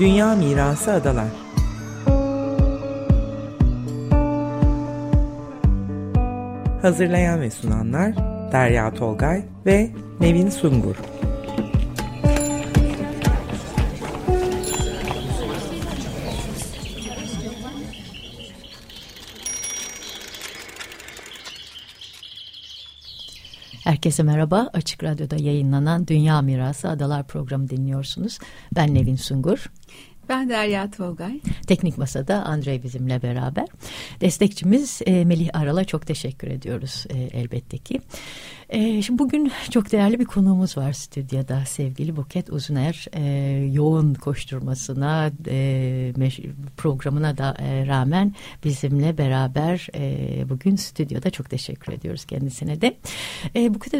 Dünya Mirası Adalar Hazırlayan ve sunanlar Derya Tolgay ve Nevin Sungur Herkese merhaba. Açık Radyo'da yayınlanan Dünya Mirası Adalar programı dinliyorsunuz. Ben Nevin Sungur. Ben Derya Tolgay. Teknik Masa'da Andrei bizimle beraber. Destekçimiz e, Melih Aral'a çok teşekkür ediyoruz e, elbette ki. E, şimdi bugün çok değerli bir konuğumuz var stüdyoda sevgili Buket Uzuner. E, yoğun koşturmasına, programına da rağmen bizimle beraber bugün stüdyoda çok teşekkür ediyoruz kendisine de. Buket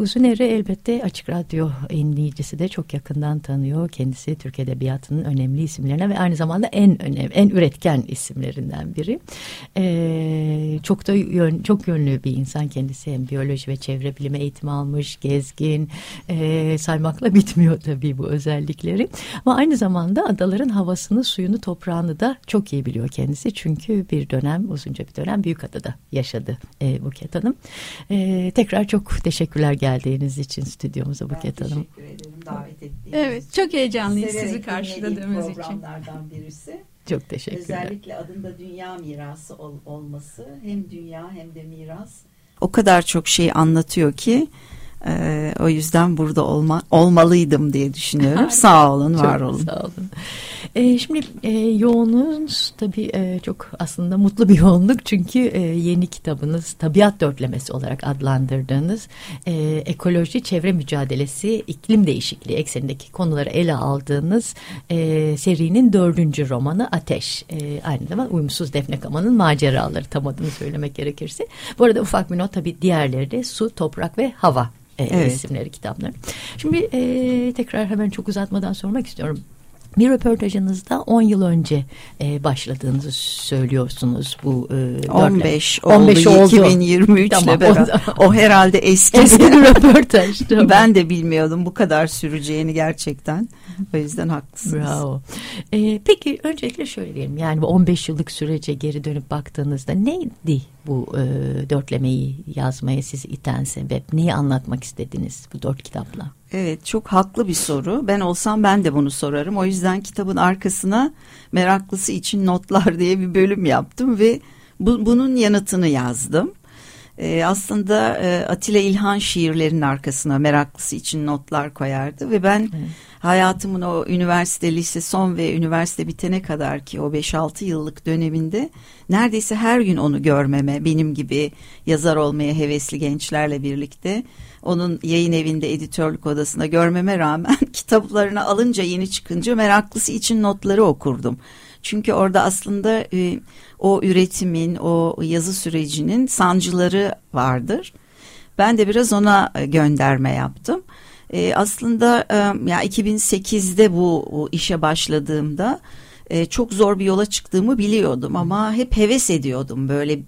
Uzuner'i elbette Açık Radyo dinleyicisi de çok yakından tanıyor. Kendisi Türk Edebiyatı'nın önemli isimlerine ve aynı zamanda en önemli, en üretken isimlerinden biri. E, çok da yön, çok yönlü bir insan kendisi hem biyoloji ve çevre bilimi eğitimi almış, gezgin, e, saymakla bitmiyor tabii bu özellikleri. Ama aynı zamanda adaların havasını, suyunu, toprağını da çok iyi biliyor kendisi. Çünkü bir dönem, uzunca bir dönem Büyükada'da yaşadı e, Buket Hanım. E, tekrar çok teşekkürler geldiğiniz için stüdyomuza Buket ben Hanım. Teşekkür ederim davet ettiğiniz Evet, çok heyecanlıyız sizi karşıladığımız için. programlardan birisi. Çok teşekkürler. Özellikle adında dünya mirası ol, olması hem dünya hem de miras o kadar çok şey anlatıyor ki e, o yüzden burada olma, olmalıydım diye düşünüyorum. sağ olun, var çok olun. Sağ olun. E, şimdi e, yoğunluğunuz tabii e, çok aslında mutlu bir yoğunluk çünkü e, yeni kitabınız tabiat dörtlemesi olarak adlandırdığınız e, ekoloji, çevre mücadelesi, iklim değişikliği eksenindeki konuları ele aldığınız e, serinin dördüncü romanı Ateş. E, aynı zamanda Uyumsuz Defne Kaman'ın maceraları tam adını söylemek gerekirse. Bu arada ufak bir not tabii diğerleri de su, toprak ve hava e, evet. isimleri kitapları. Şimdi e, tekrar hemen çok uzatmadan sormak istiyorum. Bir röportajınızda 10 yıl önce e, başladığınızı söylüyorsunuz bu e, 15 oldu, 15 oldu 2023 tamam, beraber. O, o herhalde eski, eski bir röportaj. Tamam. ben de bilmiyordum bu kadar süreceğini gerçekten. O yüzden haklısınız. Bravo. E, peki öncelikle şöyle diyelim yani bu 15 yıllık sürece geri dönüp baktığınızda neydi bu e, dörtlemeyi yazmaya sizi iten sebep? Neyi anlatmak istediniz bu dört kitapla? Evet çok haklı bir soru. Ben olsam ben de bunu sorarım. O yüzden kitabın arkasına meraklısı için notlar diye bir bölüm yaptım ve bu, bunun yanıtını yazdım. Ee, aslında e, Atilla İlhan şiirlerinin arkasına meraklısı için notlar koyardı ve ben evet. Hayatımın o üniversite, lise son ve üniversite bitene kadar ki o 5-6 yıllık döneminde neredeyse her gün onu görmeme, benim gibi yazar olmaya hevesli gençlerle birlikte onun yayın evinde editörlük odasında görmeme rağmen kitaplarını alınca yeni çıkınca meraklısı için notları okurdum. Çünkü orada aslında e, o üretimin, o yazı sürecinin sancıları vardır. Ben de biraz ona e, gönderme yaptım. E, aslında e, ya 2008'de bu, bu işe başladığımda e, çok zor bir yola çıktığımı biliyordum ama hep heves ediyordum böyle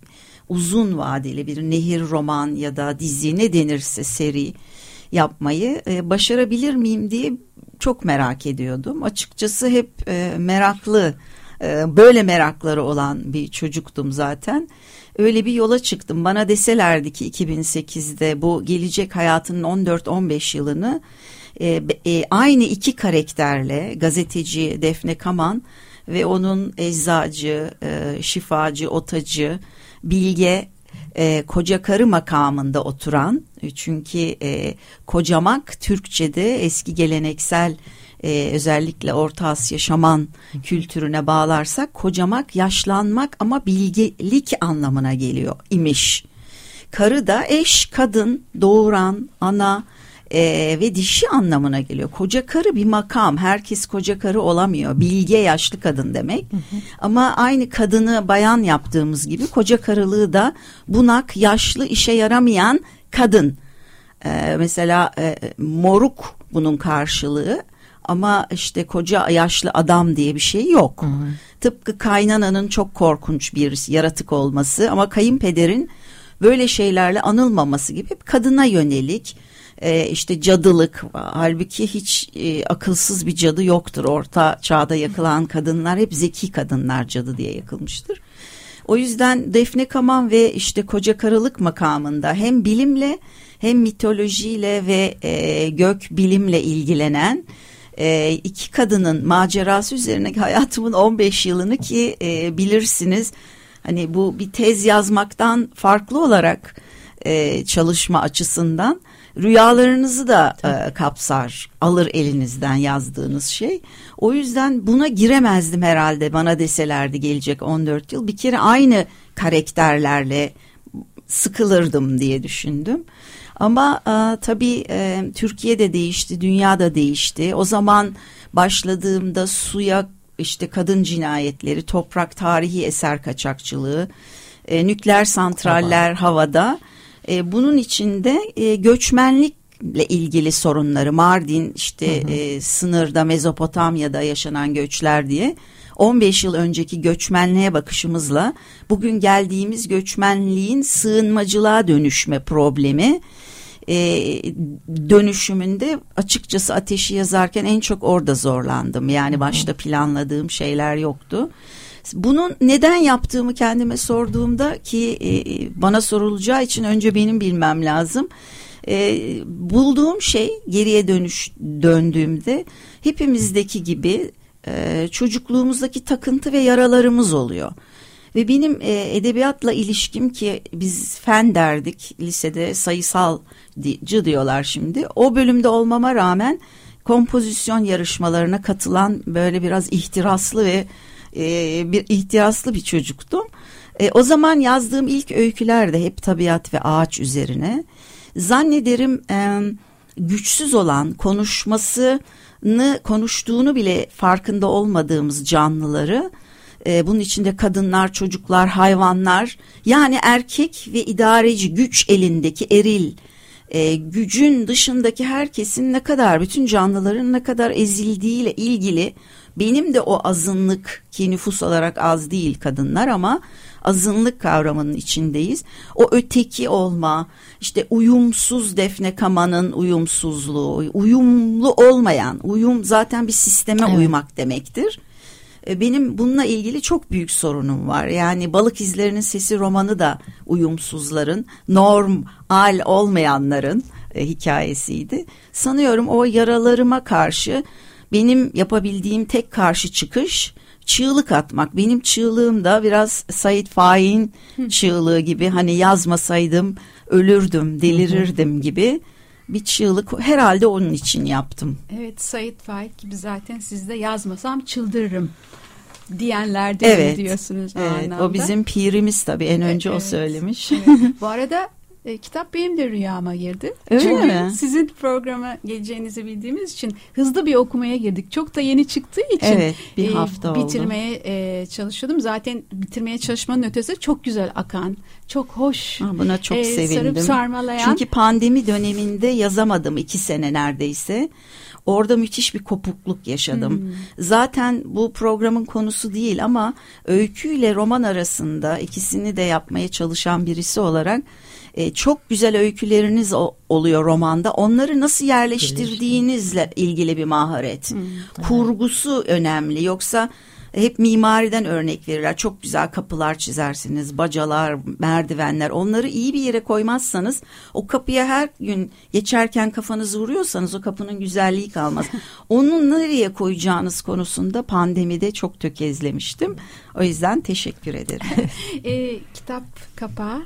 uzun vadeli bir nehir roman ya da dizi ne denirse seri yapmayı e, başarabilir miyim diye çok merak ediyordum. Açıkçası hep e, meraklı e, böyle merakları olan bir çocuktum zaten. Öyle bir yola çıktım. Bana deselerdi ki 2008'de bu gelecek hayatının 14-15 yılını e, e, aynı iki karakterle gazeteci Defne Kaman ve onun eczacı, e, şifacı, otacı, bilge koca karı makamında oturan çünkü kocamak Türkçe'de eski geleneksel e, özellikle Orta Asya şaman kültürüne bağlarsak kocamak yaşlanmak ama bilgelik anlamına geliyor imiş. Karı da eş, kadın, doğuran, ana, e, ve dişi anlamına geliyor. Koca karı bir makam. Herkes koca karı olamıyor. Bilge yaşlı kadın demek. Hı hı. Ama aynı kadını bayan yaptığımız gibi koca karılığı da bunak, yaşlı, işe yaramayan kadın. E, mesela e, moruk bunun karşılığı ama işte koca yaşlı adam diye bir şey yok. Hı hı. Tıpkı kaynananın çok korkunç bir yaratık olması ama kayınpederin böyle şeylerle anılmaması gibi kadına yönelik e, işte cadılık halbuki hiç e, akılsız bir cadı yoktur. Orta çağda yakılan kadınlar hep zeki kadınlar cadı diye yakılmıştır. O yüzden Defne Kaman ve işte koca karılık makamında hem bilimle hem mitolojiyle ve e, gök bilimle ilgilenen e, iki kadının macerası üzerine hayatımın 15 yılını ki e, bilirsiniz hani bu bir tez yazmaktan farklı olarak e, çalışma açısından rüyalarınızı da e, kapsar alır elinizden yazdığınız şey. O yüzden buna giremezdim herhalde bana deselerdi gelecek 14 yıl bir kere aynı karakterlerle sıkılırdım diye düşündüm. Ama e, tabii e, Türkiye de değişti, dünya da değişti. O zaman başladığımda suya işte kadın cinayetleri, toprak tarihi eser kaçakçılığı, e, nükleer santraller Hava. havada. E, bunun içinde e, göçmenlikle ilgili sorunları, Mardin işte hı hı. E, sınırda Mezopotamya'da yaşanan göçler diye 15 yıl önceki göçmenliğe bakışımızla bugün geldiğimiz göçmenliğin sığınmacılığa dönüşme problemi e, dönüşümünde açıkçası ateşi yazarken en çok orada zorlandım. Yani başta planladığım şeyler yoktu. Bunun neden yaptığımı kendime sorduğumda ki e, bana sorulacağı için önce benim bilmem lazım. E, bulduğum şey geriye dönüş döndüğümde hepimizdeki gibi e, çocukluğumuzdaki takıntı ve yaralarımız oluyor. Ve benim e, edebiyatla ilişkim ki biz fen derdik lisede sayısalcı diyorlar şimdi. O bölümde olmama rağmen kompozisyon yarışmalarına katılan böyle biraz ihtiraslı ve e, bir ihtiraslı bir çocuktum. E, o zaman yazdığım ilk öyküler de hep tabiat ve ağaç üzerine. Zannederim e, güçsüz olan konuşmasını konuştuğunu bile farkında olmadığımız canlıları e, bunun içinde kadınlar, çocuklar, hayvanlar yani erkek ve idareci güç elindeki eril e, gücün dışındaki herkesin ne kadar bütün canlıların ne kadar ezildiğiyle ilgili benim de o azınlık ki nüfus olarak az değil kadınlar ama azınlık kavramının içindeyiz. O öteki olma, işte uyumsuz Defne Kama'nın uyumsuzluğu, uyumlu olmayan, uyum zaten bir sisteme evet. uymak demektir. E, benim bununla ilgili çok büyük sorunum var. Yani Balık İzlerinin Sesi romanı da uyumsuzların, normal olmayanların e, hikayesiydi. Sanıyorum o yaralarıma karşı benim yapabildiğim tek karşı çıkış çığlık atmak. Benim çığlığım da biraz Said Faik'in çığlığı gibi hani yazmasaydım ölürdüm, delirirdim gibi bir çığlık herhalde onun için yaptım. Evet Said Faik gibi zaten sizde yazmasam çıldırırım diyenlerden evet, diyorsunuz. Evet, o bizim pirimiz tabii en önce evet, o söylemiş. Evet. Bu arada e, kitap benim de rüyama girdi. Öyle Çünkü mi? sizin programa geleceğinizi bildiğimiz için hızlı bir okumaya girdik. Çok da yeni çıktığı için evet, bir e, hafta bitirmeye oldu. E, çalışıyordum. Zaten bitirmeye çalışmanın ötesi çok güzel akan, çok hoş. Ha, buna çok e, sevindim. Sarıp sarmalayan. Çünkü pandemi döneminde yazamadım iki sene neredeyse. Orada müthiş bir kopukluk yaşadım. Hmm. Zaten bu programın konusu değil ama öyküyle roman arasında ikisini de yapmaya çalışan birisi olarak e, çok güzel öyküleriniz o, oluyor romanda. Onları nasıl yerleştirdiğinizle ilgili bir maharet. Hmm, Kurgusu önemli. Yoksa hep mimariden örnek verirler. Çok güzel kapılar çizersiniz, bacalar, merdivenler. Onları iyi bir yere koymazsanız o kapıya her gün geçerken kafanızı vuruyorsanız o kapının güzelliği kalmaz. Onu nereye koyacağınız konusunda pandemide çok tökezlemiştim. O yüzden teşekkür ederim. e, kitap kapağı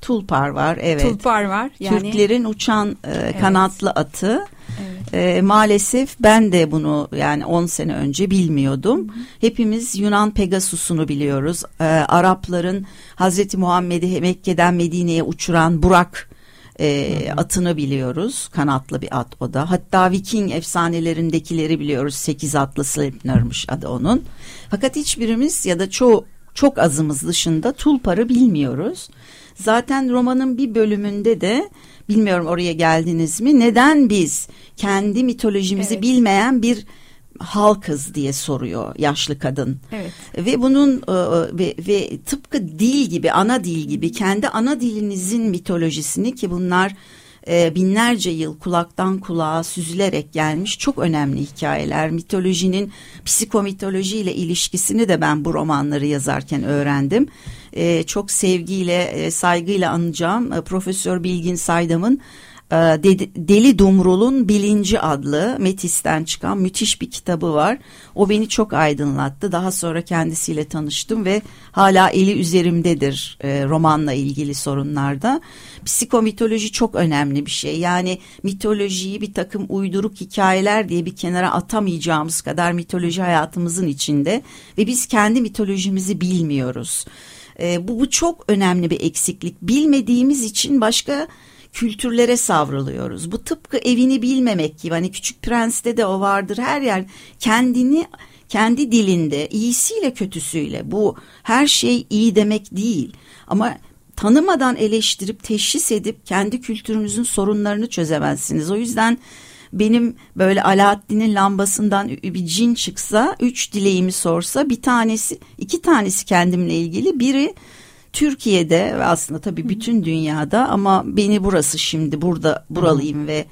Tulpar var evet. Tulpar var. Yani... Türklerin uçan e, evet. kanatlı atı. Evet. E, maalesef ben de bunu yani 10 sene önce bilmiyordum. Hı. Hepimiz Yunan Pegasus'unu biliyoruz. E, Arapların Hazreti Muhammed'i Mekke'den Medine'ye uçuran Burak e, atını biliyoruz. Kanatlı bir at o da. Hatta Viking efsanelerindekileri biliyoruz. Sekiz atlı Sleipnir'miş adı onun. Fakat hiçbirimiz ya da çoğu çok azımız dışında Tulpar'ı bilmiyoruz. Zaten romanın bir bölümünde de bilmiyorum oraya geldiniz mi? Neden biz kendi mitolojimizi evet. bilmeyen bir halkız diye soruyor yaşlı kadın. Evet. Ve bunun e, ve, ve tıpkı dil gibi ana dil gibi kendi ana dilinizin mitolojisini ki bunlar e, binlerce yıl kulaktan kulağa süzülerek gelmiş çok önemli hikayeler. Mitolojinin psikomitolojiyle ilişkisini de ben bu romanları yazarken öğrendim. E, çok sevgiyle, e, saygıyla anacağım e, Profesör Bilgin Saydam'ın Deli Dumrul'un Bilinci adlı Metis'ten çıkan müthiş bir kitabı var. O beni çok aydınlattı. Daha sonra kendisiyle tanıştım ve hala eli üzerimdedir e, romanla ilgili sorunlarda. Psikomitoloji çok önemli bir şey. Yani mitolojiyi bir takım uyduruk hikayeler diye bir kenara atamayacağımız kadar mitoloji hayatımızın içinde ve biz kendi mitolojimizi bilmiyoruz. E, bu, bu çok önemli bir eksiklik. Bilmediğimiz için başka kültürlere savruluyoruz. Bu tıpkı evini bilmemek gibi hani Küçük Prens'te de o vardır her yer kendini kendi dilinde iyisiyle kötüsüyle bu her şey iyi demek değil ama tanımadan eleştirip teşhis edip kendi kültürünüzün sorunlarını çözemezsiniz. O yüzden benim böyle Alaaddin'in lambasından bir cin çıksa üç dileğimi sorsa bir tanesi iki tanesi kendimle ilgili biri Türkiye'de ve aslında tabii bütün dünyada ama beni burası şimdi burada buralıyım ve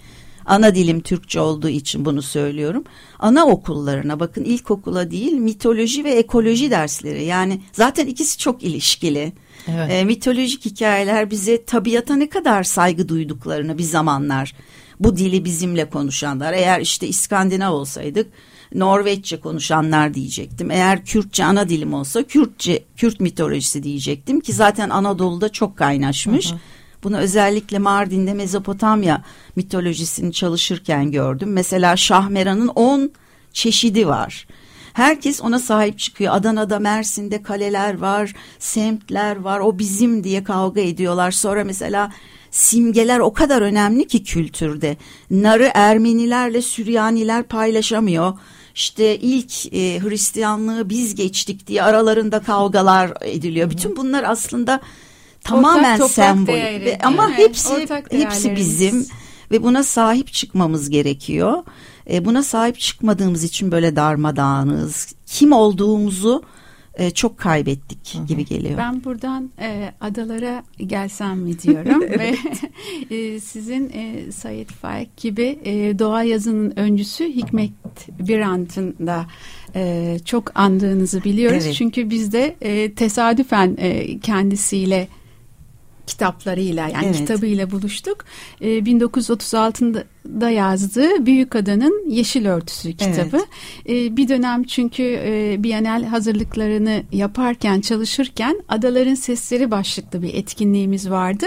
ana dilim Türkçe olduğu için bunu söylüyorum. Ana okullarına bakın ilkokula değil mitoloji ve ekoloji dersleri yani zaten ikisi çok ilişkili. Evet. E, mitolojik hikayeler bize tabiata ne kadar saygı duyduklarını bir zamanlar bu dili bizimle konuşanlar eğer işte İskandinav olsaydık Norveççe konuşanlar diyecektim. Eğer Kürtçe ana dilim olsa Kürtçe Kürt mitolojisi diyecektim ki zaten Anadolu'da çok kaynaşmış. Hı hı. Bunu özellikle Mardin'de Mezopotamya mitolojisini çalışırken gördüm. Mesela Şahmeran'ın 10 çeşidi var. Herkes ona sahip çıkıyor. Adana'da, Mersin'de kaleler var, semtler var. O bizim diye kavga ediyorlar. Sonra mesela simgeler o kadar önemli ki kültürde. Narı Ermenilerle Süryaniler paylaşamıyor işte ilk e, Hristiyanlığı biz geçtik diye aralarında kavgalar ediliyor. Bütün bunlar aslında tamamen ortak, sembol ve, ama evet, hepsi hepsi bizim ve buna sahip çıkmamız gerekiyor. E, buna sahip çıkmadığımız için böyle darmadağınız. Kim olduğumuzu e, çok kaybettik Hı-hı. gibi geliyor. Ben buradan e, adalara gelsem mi diyorum ve e, sizin e, Said Faik gibi e, doğa yazının öncüsü Hikmet Birant'ın da e, çok andığınızı biliyoruz. Evet. Çünkü biz de e, tesadüfen e, kendisiyle kitaplarıyla yani evet. kitabıyla buluştuk. E, 1936'da da yazdığı Büyük Adanın Yeşil Örtüsü kitabı. Evet. E, bir dönem çünkü e, Bienal hazırlıklarını yaparken çalışırken Adaların Sesleri başlıklı bir etkinliğimiz vardı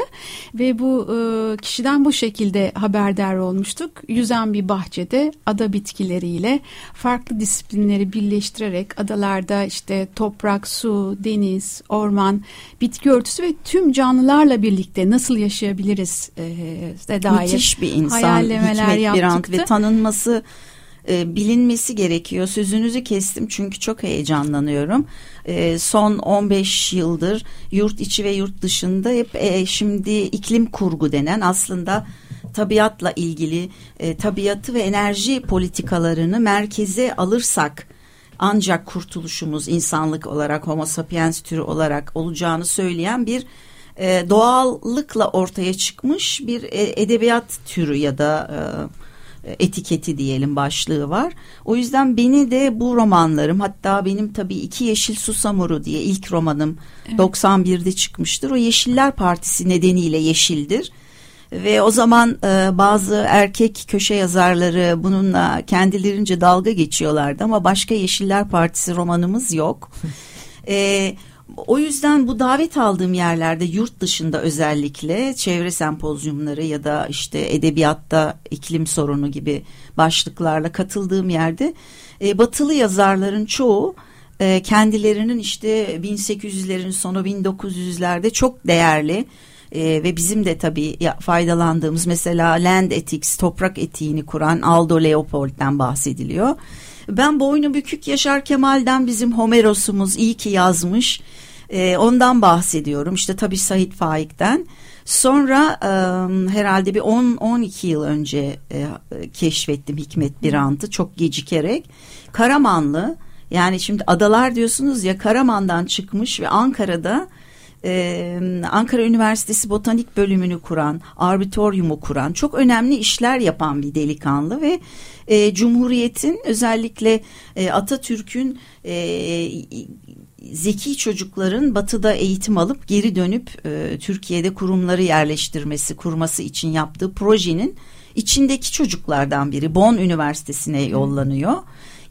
ve bu e, kişiden bu şekilde haberdar olmuştuk. Yüzen bir bahçede ada bitkileriyle farklı disiplinleri birleştirerek adalarda işte toprak, su, deniz, orman, bitki örtüsü ve tüm canlılarla birlikte nasıl yaşayabiliriz e, dair Müthiş bir insan. Hikmet Birant ve tanınması e, bilinmesi gerekiyor. Sözünüzü kestim çünkü çok heyecanlanıyorum. E, son 15 yıldır yurt içi ve yurt dışında hep e, şimdi iklim kurgu denen aslında tabiatla ilgili e, tabiatı ve enerji politikalarını merkeze alırsak ancak kurtuluşumuz insanlık olarak homo sapiens türü olarak olacağını söyleyen bir e, doğallıkla ortaya çıkmış bir e, edebiyat türü ya da e, etiketi diyelim başlığı var. O yüzden beni de bu romanlarım hatta benim tabii iki Yeşil Susamuru diye ilk romanım evet. 91'de çıkmıştır. O Yeşiller Partisi nedeniyle yeşildir. Ve o zaman e, bazı erkek köşe yazarları bununla kendilerince dalga geçiyorlardı ama başka Yeşiller Partisi romanımız yok. e, o yüzden bu davet aldığım yerlerde yurt dışında özellikle çevre sempozyumları ya da işte edebiyatta iklim sorunu gibi başlıklarla katıldığım yerde e, batılı yazarların çoğu e, kendilerinin işte 1800'lerin sonu 1900'lerde çok değerli e, ve bizim de tabii faydalandığımız mesela Land Ethics toprak etiğini kuran Aldo Leopold'den bahsediliyor. Ben boynu bükük Yaşar Kemal'den bizim Homeros'umuz iyi ki yazmış. E, ondan bahsediyorum. İşte tabii Sait Faik'ten. Sonra e, herhalde bir 10-12 yıl önce e, keşfettim Hikmet Birant'ı çok gecikerek. Karamanlı yani şimdi adalar diyorsunuz ya Karaman'dan çıkmış ve Ankara'da e, Ankara Üniversitesi Botanik Bölümünü kuran, arbitoriumu kuran, çok önemli işler yapan bir delikanlı ve e, Cumhuriyet'in özellikle e, Atatürk'ün e, zeki çocukların batıda eğitim alıp geri dönüp e, Türkiye'de kurumları yerleştirmesi, kurması için yaptığı projenin içindeki çocuklardan biri Bonn Üniversitesi'ne yollanıyor.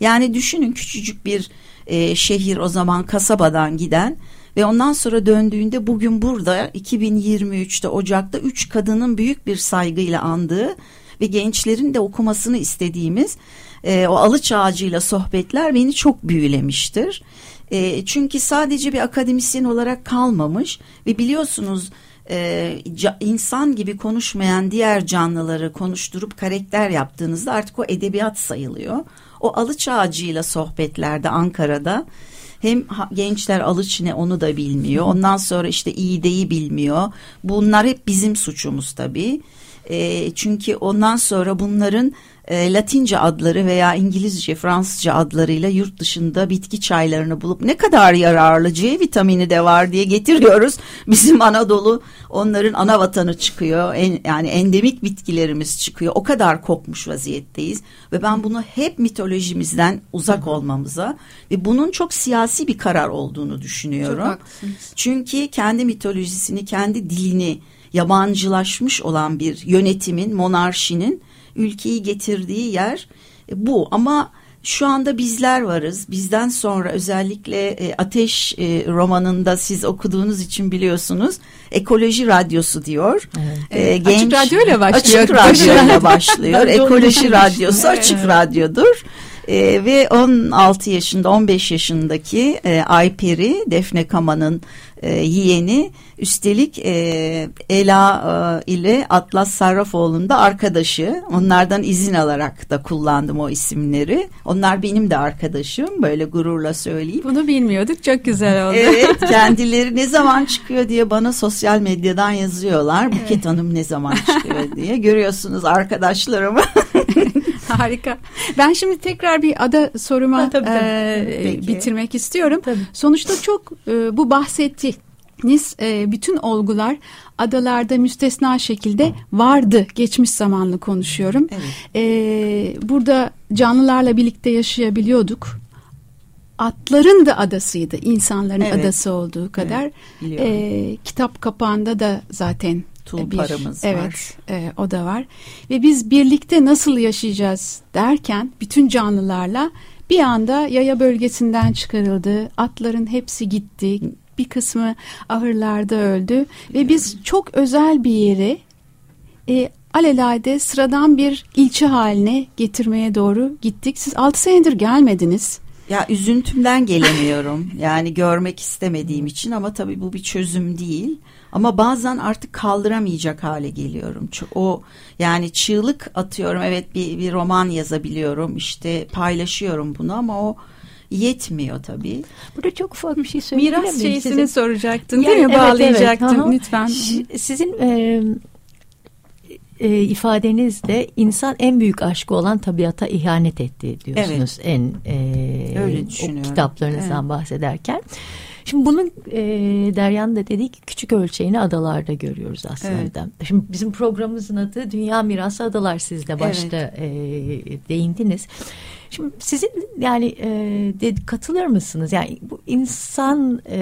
Yani düşünün küçücük bir e, şehir o zaman kasabadan giden ve ondan sonra döndüğünde bugün burada 2023'te Ocak'ta üç kadının büyük bir saygıyla andığı ve gençlerin de okumasını istediğimiz e, o alıç ağacıyla sohbetler beni çok büyülemiştir. E, çünkü sadece bir akademisyen olarak kalmamış ve biliyorsunuz e, insan gibi konuşmayan diğer canlıları konuşturup karakter yaptığınızda artık o edebiyat sayılıyor. O alıç ağacıyla sohbetlerde Ankara'da hem gençler alıç ne onu da bilmiyor. Ondan sonra işte iğdeyi bilmiyor. Bunlar hep bizim suçumuz tabii. E, çünkü ondan sonra bunların e, Latince adları veya İngilizce, Fransızca adlarıyla yurt dışında bitki çaylarını bulup ne kadar yararlı C vitamini de var diye getiriyoruz. Bizim Anadolu onların ana vatanı çıkıyor. En, yani endemik bitkilerimiz çıkıyor. O kadar kopmuş vaziyetteyiz ve ben bunu hep mitolojimizden uzak olmamıza ve bunun çok siyasi bir karar olduğunu düşünüyorum. Çünkü kendi mitolojisini, kendi dilini yabancılaşmış olan bir yönetimin, monarşinin ülkeyi getirdiği yer e, bu ama şu anda bizler varız. Bizden sonra özellikle e, Ateş e, romanında siz okuduğunuz için biliyorsunuz ekoloji radyosu diyor. Evet. E, genç, açık radyo ile başlıyor. Açık radyo ile başlıyor. ekoloji radyosu açık radyodur. E, ve 16 yaşında 15 yaşındaki e, Ayperi Defne Kama'nın e, yeğeni üstelik e, Ela e, ile Atlas Sarrafoğlu'nun da arkadaşı onlardan izin alarak da kullandım o isimleri onlar benim de arkadaşım böyle gururla söyleyeyim. Bunu bilmiyorduk çok güzel oldu. Evet kendileri ne zaman çıkıyor diye bana sosyal medyadan yazıyorlar Buket evet. Hanım ne zaman çıkıyor diye görüyorsunuz arkadaşlarımı. Harika. Ben şimdi tekrar bir ada soruma ha, tabii, tabii. E, bitirmek istiyorum. Tabii. Sonuçta çok e, bu bahsettiğiniz e, bütün olgular adalarda müstesna şekilde vardı. Geçmiş zamanlı konuşuyorum. Evet. E, burada canlılarla birlikte yaşayabiliyorduk. Atların da adasıydı. insanların evet. adası olduğu kadar. Evet, e, kitap kapağında da zaten tulparımız bir, var. Evet, e, o da var. Ve biz birlikte nasıl yaşayacağız derken bütün canlılarla bir anda yaya bölgesinden çıkarıldı. Atların hepsi gitti. Bir kısmı ahırlarda öldü ve biz çok özel bir yere e, alelade sıradan bir ilçe haline getirmeye doğru gittik. Siz 6 senedir gelmediniz. Ya üzüntümden gelemiyorum. yani görmek istemediğim için ama tabii bu bir çözüm değil. Ama bazen artık kaldıramayacak hale geliyorum. O yani çığlık atıyorum. Evet bir, bir roman yazabiliyorum. işte paylaşıyorum bunu ama o yetmiyor tabii. Burada çok ufak bir şey söyleyebilir Miras şeysini size? soracaktın yani, değil mi? Evet, Bağlayacaktım evet. lütfen. Sizin e, e, ifadenizde insan en büyük aşkı olan tabiata ihanet etti diyorsunuz evet. en e, Öyle o kitaplarınızdan evet. bahsederken. Şimdi bunun e, Deryan da dedi ki küçük ölçeğini adalarda görüyoruz aslında. Evet. Şimdi bizim programımızın adı Dünya Mirası Adalar siz de başta evet. e, değindiniz. Şimdi sizin yani e, de, katılır mısınız? Yani bu insan e,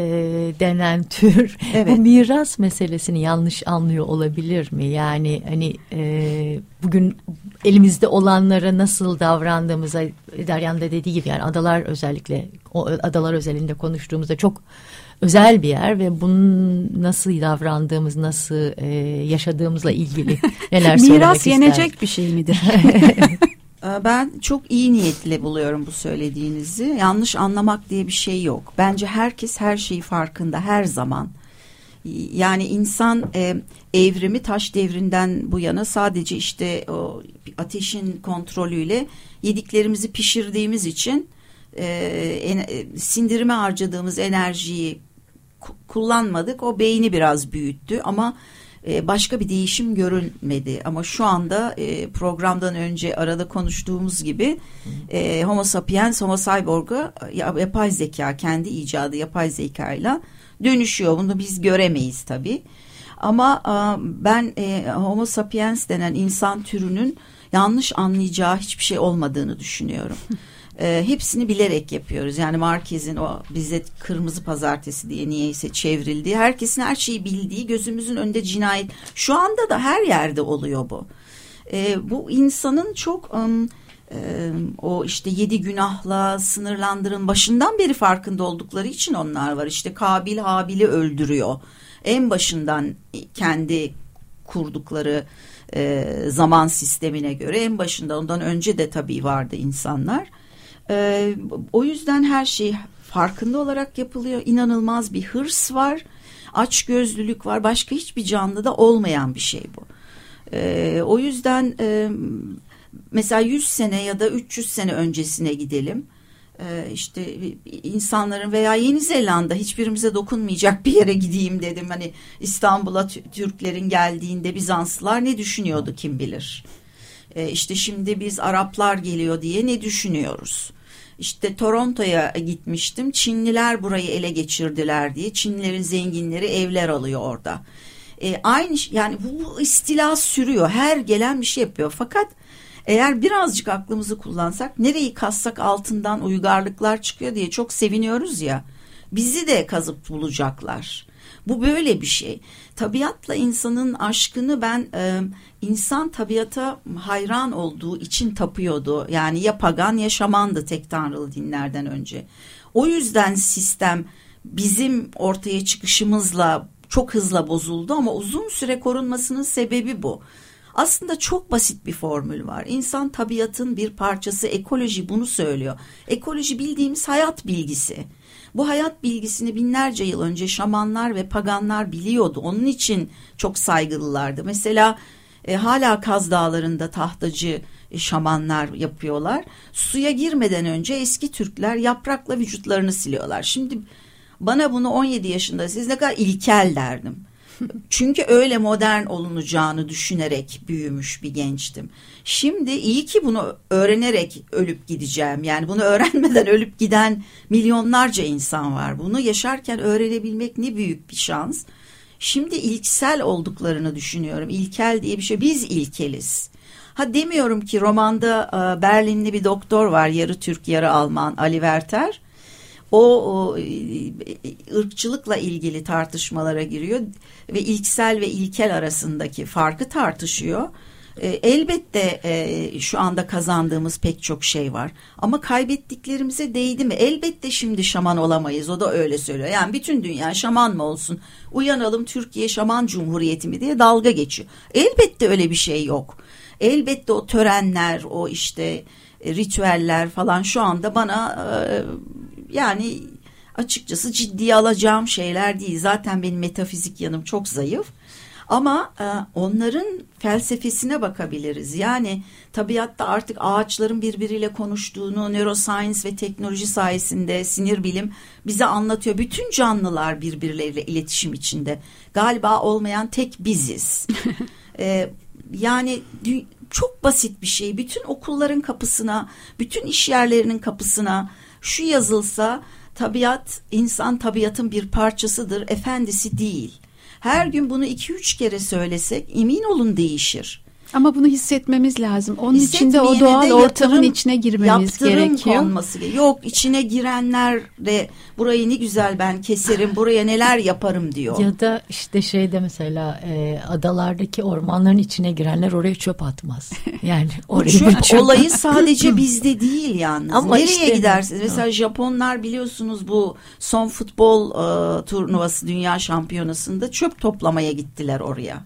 denen tür evet. bu miras meselesini yanlış anlıyor olabilir mi? Yani hani e, bugün elimizde olanlara nasıl davrandığımıza Deryan da dediği gibi yani adalar özellikle o adalar özelinde konuştuğumuzda çok özel bir yer ve bunun nasıl davrandığımız, nasıl e, yaşadığımızla ilgili neler söylemek Miras yenecek bir şey midir? Ee, ben çok iyi niyetle buluyorum bu söylediğinizi. Yanlış anlamak diye bir şey yok. Bence herkes her şeyi farkında her zaman. Yani insan e, evrimi taş devrinden bu yana sadece işte o ateşin kontrolüyle yediklerimizi pişirdiğimiz için e, en, e, sindirime harcadığımız enerjiyi kullanmadık. O beyni biraz büyüttü ama e, başka bir değişim görülmedi. Ama şu anda e, programdan önce arada konuştuğumuz gibi e, Homo sapiens, Homo cyborg'a yapay zeka, kendi icadı yapay zekayla dönüşüyor. Bunu biz göremeyiz tabii. Ama ben Homo sapiens denen insan türünün yanlış anlayacağı hiçbir şey olmadığını düşünüyorum. E, hepsini bilerek yapıyoruz. Yani Marquez'in o bize kırmızı pazartesi diye niyeyse çevrildiği, herkesin her şeyi bildiği, gözümüzün önünde cinayet. Şu anda da her yerde oluyor bu. E, bu insanın çok um, e, o işte yedi günahla sınırlandırın başından beri farkında oldukları için onlar var. İşte Kabil Habil'i öldürüyor. En başından kendi kurdukları e, zaman sistemine göre en başında ondan önce de tabii vardı insanlar. E, o yüzden her şey farkında olarak yapılıyor. İnanılmaz bir hırs var. Açgözlülük var. Başka hiçbir canlıda olmayan bir şey bu. E, o yüzden e, mesela 100 sene ya da 300 sene öncesine gidelim. Ee, işte insanların veya Yeni Zelanda hiçbirimize dokunmayacak bir yere gideyim dedim. Hani İstanbul'a Türklerin geldiğinde Bizanslılar ne düşünüyordu kim bilir. İşte şimdi biz Araplar geliyor diye ne düşünüyoruz. İşte Toronto'ya gitmiştim. Çinliler burayı ele geçirdiler diye. Çinlilerin zenginleri evler alıyor orada. Ee, aynı yani bu, bu istila sürüyor. Her gelen bir şey yapıyor. Fakat eğer birazcık aklımızı kullansak nereyi kassak altından uygarlıklar çıkıyor diye çok seviniyoruz ya. Bizi de kazıp bulacaklar. Bu böyle bir şey. Tabiatla insanın aşkını ben e, insan tabiata hayran olduğu için tapıyordu. Yani ya pagan ya şamandı tek tanrılı dinlerden önce. O yüzden sistem bizim ortaya çıkışımızla çok hızla bozuldu ama uzun süre korunmasının sebebi bu. Aslında çok basit bir formül var. İnsan tabiatın bir parçası, ekoloji bunu söylüyor. Ekoloji bildiğimiz hayat bilgisi. Bu hayat bilgisini binlerce yıl önce şamanlar ve paganlar biliyordu. Onun için çok saygılılardı. Mesela e, hala Kaz Dağları'nda tahtacı e, şamanlar yapıyorlar. Suya girmeden önce eski Türkler yaprakla vücutlarını siliyorlar. Şimdi bana bunu 17 yaşında siz ne kadar ilkel derdim. Çünkü öyle modern olunacağını düşünerek büyümüş bir gençtim. Şimdi iyi ki bunu öğrenerek ölüp gideceğim. Yani bunu öğrenmeden ölüp giden milyonlarca insan var. Bunu yaşarken öğrenebilmek ne büyük bir şans. Şimdi ilksel olduklarını düşünüyorum. İlkel diye bir şey. Biz ilkeliz. Ha demiyorum ki romanda e, Berlinli bir doktor var yarı Türk yarı Alman Ali Werter o, o ırkçılıkla ilgili tartışmalara giriyor ve ilksel ve ilkel arasındaki farkı tartışıyor. E, elbette e, şu anda kazandığımız pek çok şey var ama kaybettiklerimize değdi mi? Elbette şimdi şaman olamayız o da öyle söylüyor. Yani bütün dünya şaman mı olsun? Uyanalım Türkiye şaman cumhuriyeti mi diye dalga geçiyor. Elbette öyle bir şey yok. Elbette o törenler, o işte ritüeller falan şu anda bana e, yani açıkçası ciddiye alacağım şeyler değil. Zaten benim metafizik yanım çok zayıf. Ama e, onların felsefesine bakabiliriz. Yani tabiatta artık ağaçların birbiriyle konuştuğunu neuroscience ve teknoloji sayesinde sinir bilim bize anlatıyor. Bütün canlılar birbirleriyle iletişim içinde. Galiba olmayan tek biziz. e, yani çok basit bir şey. Bütün okulların kapısına, bütün iş yerlerinin kapısına şu yazılsa tabiat insan tabiatın bir parçasıdır, efendisi değil. Her gün bunu iki üç kere söylesek emin olun değişir. Ama bunu hissetmemiz lazım. Onun için de o doğal ortamın içine girmemiz gerekiyor. Konması. Yok içine girenler de burayı ne güzel ben keserim, buraya neler yaparım diyor. Ya da işte şeyde mesela e, adalardaki ormanların içine girenler oraya çöp atmaz. Yani oraya çöp, çöp olayı sadece bizde değil yalnız. Ama Nereye işte, gidersiniz? Mesela Japonlar biliyorsunuz bu son futbol e, turnuvası dünya şampiyonasında çöp toplamaya gittiler oraya.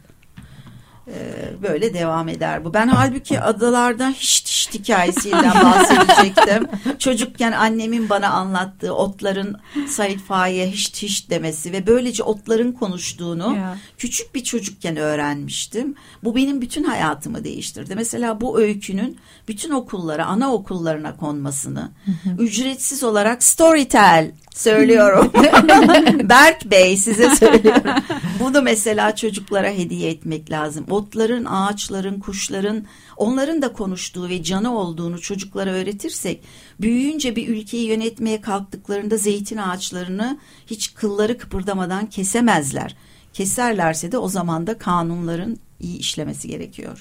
Ee, böyle devam eder bu. Ben halbuki adalarda hiç hiç hikayesinden bahsedecektim. Çocukken annemin bana anlattığı otların Said Faik'e hiç hiç demesi ve böylece otların konuştuğunu ya. küçük bir çocukken öğrenmiştim. Bu benim bütün hayatımı değiştirdi. Mesela bu öykünün bütün okullara, ana okullarına konmasını ücretsiz olarak Storytel söylüyorum. Berk Bey size söylüyorum. Bunu mesela çocuklara hediye etmek lazım. O otların, ağaçların, kuşların onların da konuştuğu ve canı olduğunu çocuklara öğretirsek büyüyünce bir ülkeyi yönetmeye kalktıklarında zeytin ağaçlarını hiç kılları kıpırdamadan kesemezler. Keserlerse de o zaman da kanunların iyi işlemesi gerekiyor.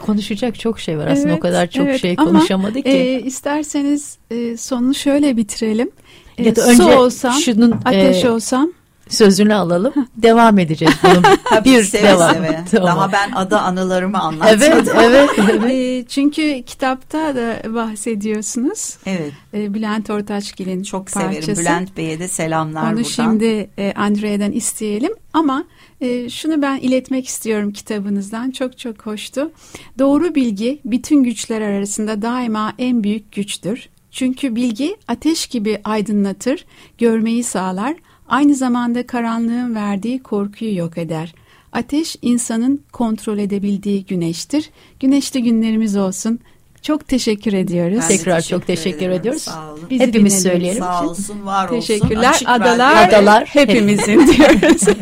Konuşacak çok şey var aslında Evet, o kadar çok evet. şey Ama, konuşamadık ki. E, isterseniz e, sonunu şöyle bitirelim. E, ya da su önce olsam, şunun ateş e, olsam sözünü alalım. devam edeceğiz bunun. Bir seve devam. seve. Tamam. Daha ben ada anılarımı anlatmadım. Evet, evet, evet. Çünkü kitapta da bahsediyorsunuz. Evet, E, Bülent Ortaçgil'in çok parçası. severim. Bülent Bey'e de selamlar Onu buradan. şimdi e, Andrea'dan isteyelim ama e, şunu ben iletmek istiyorum kitabınızdan çok çok hoştu. Doğru bilgi bütün güçler arasında daima en büyük güçtür. Çünkü bilgi ateş gibi aydınlatır, görmeyi sağlar, aynı zamanda karanlığın verdiği korkuyu yok eder. Ateş insanın kontrol edebildiği güneştir. Güneşli günlerimiz olsun. Çok teşekkür ediyoruz. Ben Tekrar çok teşekkür ederim. ediyoruz. Sağ olun. Bizi Hepimiz söyleyelim. Sağ olsun, var olsun. Teşekkürler. Açık Adalar, radyo. Adalar hepimizin diyoruz.